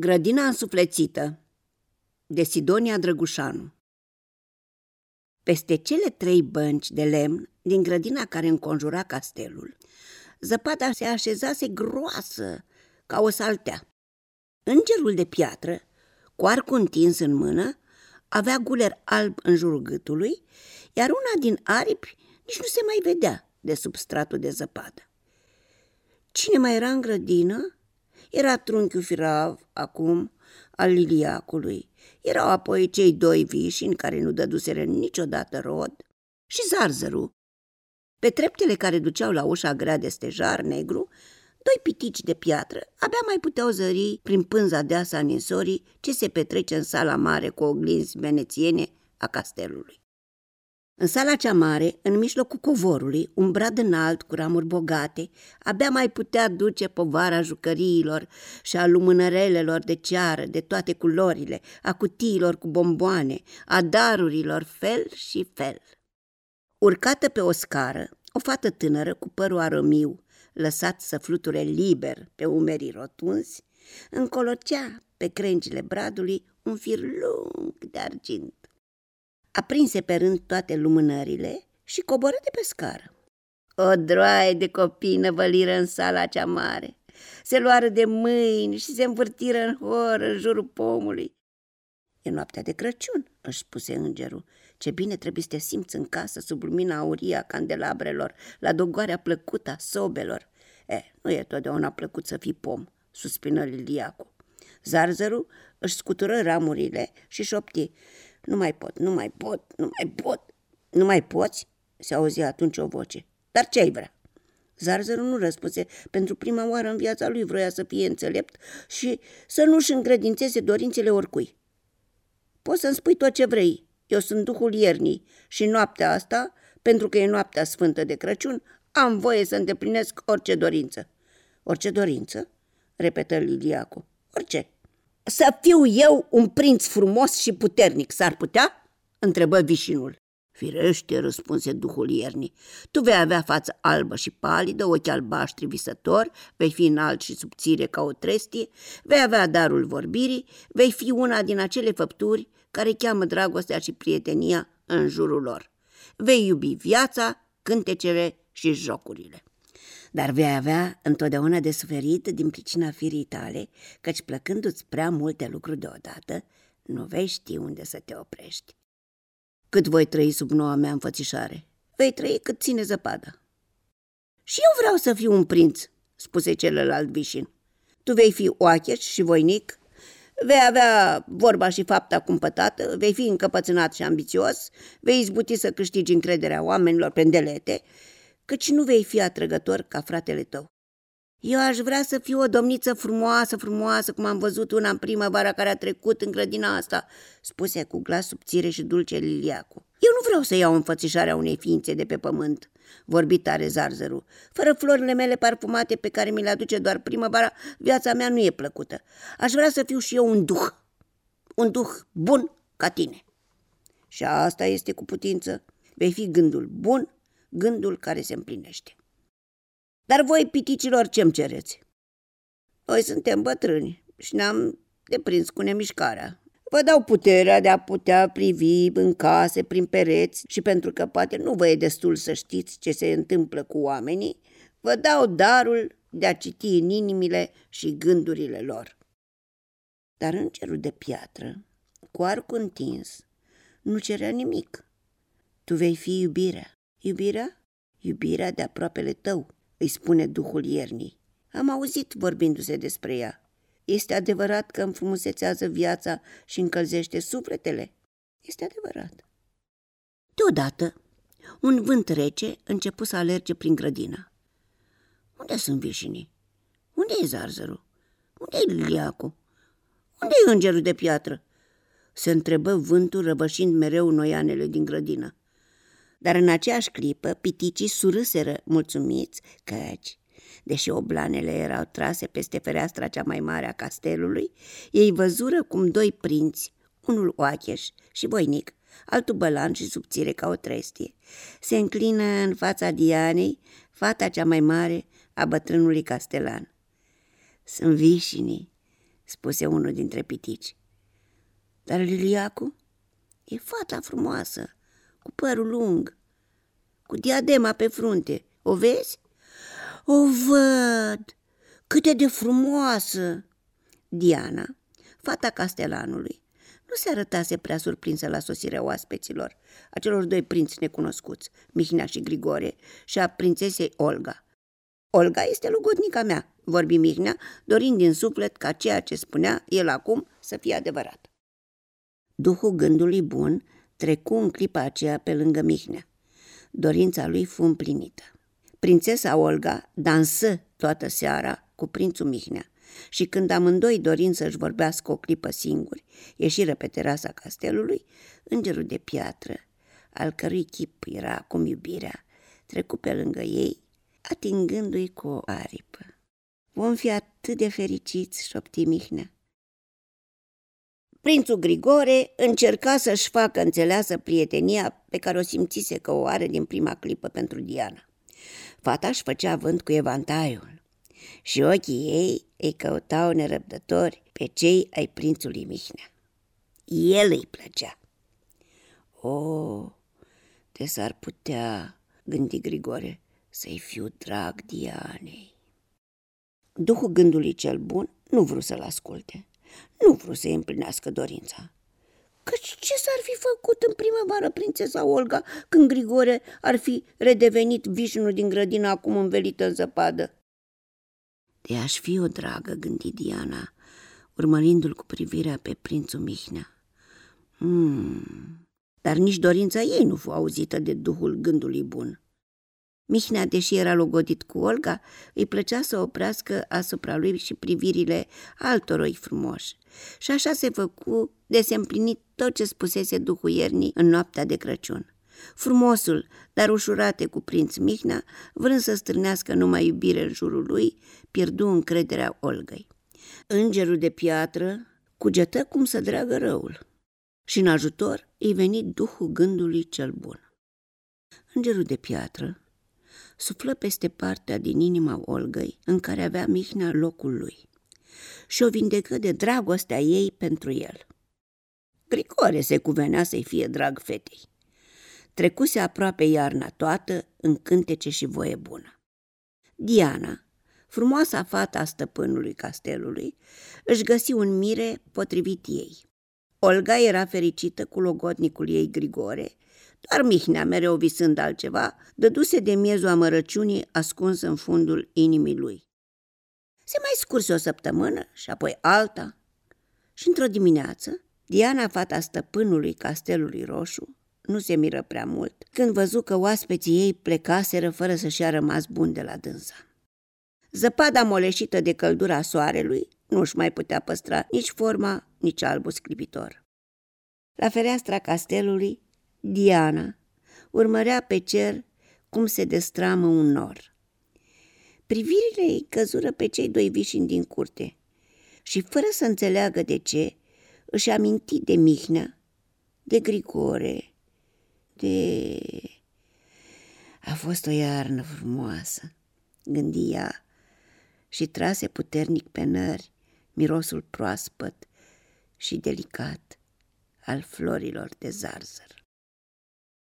Grădina însuflețită de Sidonia Drăgușanu Peste cele trei bănci de lemn din grădina care înconjura castelul, zăpada se așezase groasă ca o saltea. Îngerul de piatră, cu arcul întins în mână, avea guler alb în jurul gâtului, iar una din aripi nici nu se mai vedea de sub stratul de zăpadă. Cine mai era în grădină? Era trunchiul firav, acum, al liliacului. Erau apoi cei doi vișini care nu dăduseră niciodată rod și zarzărul. Pe treptele care duceau la ușa grea de stejar negru, doi pitici de piatră abia mai puteau zări prin pânza deasă a ninsorii ce se petrece în sala mare cu oglinzi venețiene a castelului. În sala cea mare, în mijlocul covorului, un brad înalt cu ramuri bogate, abia mai putea duce povara jucăriilor și a lumânărelelor de ceară de toate culorile, a cutiilor cu bomboane, a darurilor fel și fel. Urcată pe o scară, o fată tânără cu părul arămiu, lăsat să fluture liber pe umerii rotunzi, încolocea pe crengile bradului un fir lung de argint aprinse pe rând toate lumânările și coboră de pe scară. O droaie de copii năvăliră în sala cea mare. Se luară de mâini și se învârtiră în hor în jurul pomului. E noaptea de Crăciun, își spuse îngerul. Ce bine trebuie să te simți în casă sub lumina aurie a candelabrelor, la dogoarea plăcută a sobelor. E, nu e totdeauna plăcut să fii pom, suspină Liliacu. Zarzărul își scutură ramurile și șopti. Nu mai pot, nu mai pot, nu mai pot. Nu mai poți? Se auzia atunci o voce. Dar ce ai vrea? Zarzărul nu răspunse. Pentru prima oară în viața lui vroia să fie înțelept și să nu-și îngredințeze dorințele oricui. Poți să-mi spui tot ce vrei. Eu sunt duhul iernii și noaptea asta, pentru că e noaptea sfântă de Crăciun, am voie să îndeplinesc orice dorință. Orice dorință? repetă Liliacu. Orice. Să fiu eu un prinț frumos și puternic, s-ar putea? întrebă vișinul. Firește, răspunse duhul iernii. Tu vei avea față albă și palidă, ochi albaștri visători, vei fi înalt și subțire ca o trestie, vei avea darul vorbirii, vei fi una din acele făpturi care cheamă dragostea și prietenia în jurul lor. Vei iubi viața, cântecele și jocurile dar vei avea întotdeauna de suferit din pricina firii tale, căci plăcându-ți prea multe lucruri deodată, nu vei ști unde să te oprești. Cât voi trăi sub noua mea înfățișare? Vei trăi cât ține zăpada. Și eu vreau să fiu un prinț, spuse celălalt vișin. Tu vei fi oacheș și voinic, vei avea vorba și fapta cumpătată, vei fi încăpățânat și ambițios, vei izbuti să câștigi încrederea oamenilor pendelete căci nu vei fi atrăgător ca fratele tău. Eu aș vrea să fiu o domniță frumoasă, frumoasă, cum am văzut una în primăvara care a trecut în grădina asta, spuse cu glas subțire și dulce Liliacu. Eu nu vreau să iau înfățișarea unei ființe de pe pământ, vorbi tare zarzărul. Fără florile mele parfumate pe care mi le aduce doar primăvara, viața mea nu e plăcută. Aș vrea să fiu și eu un duh, un duh bun ca tine. Și asta este cu putință. Vei fi gândul bun gândul care se împlinește. Dar voi, piticilor, ce-mi cereți? Noi suntem bătrâni și ne-am deprins cu nemișcarea. Vă dau puterea de a putea privi în case, prin pereți și pentru că poate nu vă e destul să știți ce se întâmplă cu oamenii, vă dau darul de a citi în inimile și gândurile lor. Dar îngerul de piatră, cu arcul întins, nu cerea nimic. Tu vei fi iubirea. Iubirea? Iubirea de aproapele tău, îi spune Duhul iernii. Am auzit vorbindu-se despre ea. Este adevărat că înfrumusețează viața și încălzește sufletele? Este adevărat. Deodată, un vânt rece începu să alerge prin grădină. Unde sunt vișinii? Unde e zarzărul? Unde e Liliacu? Unde e îngerul de piatră? Se întrebă vântul răvășind mereu noianele din grădină. Dar în aceeași clipă piticii surâseră mulțumiți căci, deși oblanele erau trase peste fereastra cea mai mare a castelului, ei văzură cum doi prinți, unul oacheș și voinic, altul bălan și subțire ca o trestie, se înclină în fața Dianei, fata cea mai mare a bătrânului castelan. Sunt vișinii, spuse unul dintre pitici. Dar Liliacu e fata frumoasă, cu părul lung, cu diadema pe frunte. O vezi? O văd! Cât de frumoasă! Diana, fata castelanului, nu se arătase prea surprinsă la sosirea oaspeților, a celor doi prinți necunoscuți, Mihnea și Grigore, și a prințesei Olga. Olga este logodnica mea, vorbi Mihnea, dorind din suflet ca ceea ce spunea el acum să fie adevărat. Duhul gândului bun trecu în clipa aceea pe lângă Mihnea. Dorința lui fu împlinită. Prințesa Olga dansă toată seara cu prințul Mihnea și când amândoi dorind să-și vorbească o clipă singuri, ieșiră pe terasa castelului, îngerul de piatră, al cărui chip era acum iubirea, trecu pe lângă ei, atingându-i cu o aripă. Vom fi atât de fericiți, șopti Mihnea. Prințul Grigore încerca să-și facă înțeleasă prietenia pe care o simțise că o are din prima clipă pentru Diana. Fata își făcea vânt cu evantaiul și ochii ei îi căutau nerăbdători pe cei ai prințului Mihnea. El îi plăcea. O, de s-ar putea, gândi Grigore, să-i fiu drag Dianei. Duhul gândului cel bun nu vrut să-l asculte, nu vrut să-i împlinească dorința. Căci ce s-ar fi făcut în primăvară prințesa Olga când Grigore ar fi redevenit vișinul din grădină acum învelită în zăpadă? De aș fi o dragă, gândi Diana, urmărindu-l cu privirea pe prințul Mihnea. Hmm, dar nici dorința ei nu fu auzită de duhul gândului bun. Mihnea, deși era logodit cu Olga, îi plăcea să oprească asupra lui și privirile altoroi frumoși. Și așa se făcu de se împlini tot ce spusese duhul iernii în noaptea de Crăciun. Frumosul, dar ușurate cu prinț Mihnea, vrând să strânească numai iubire în jurul lui, pierdu încrederea Olgăi. Îngerul de piatră cugetă cum să dragă răul și în ajutor îi veni duhul gândului cel bun. Îngerul de piatră suflă peste partea din inima Olgăi în care avea Mihnea locul lui și o vindecă de dragostea ei pentru el. Grigore se cuvenea să-i fie drag fetei. Trecuse aproape iarna toată în cântece și voie bună. Diana, frumoasa fata a stăpânului castelului, își găsi un mire potrivit ei. Olga era fericită cu logodnicul ei Grigore, doar Mihnea, mereu visând altceva, dăduse de miezul amărăciunii ascuns în fundul inimii lui. Se mai scurse o săptămână și apoi alta și într-o dimineață, Diana, fata stăpânului castelului roșu, nu se miră prea mult când văzu că oaspeții ei plecaseră fără să-și a rămas bun de la dânsa. Zăpada moleșită de căldura soarelui nu-și mai putea păstra nici forma, nici albul sclipitor. La fereastra castelului, Diana urmărea pe cer cum se destramă un nor. Privirile ei căzură pe cei doi vișini din curte și, fără să înțeleagă de ce, își aminti de Mihnea, de Grigore, de... A fost o iarnă frumoasă, gândi ea, și trase puternic pe nări mirosul proaspăt și delicat al florilor de zarzăr.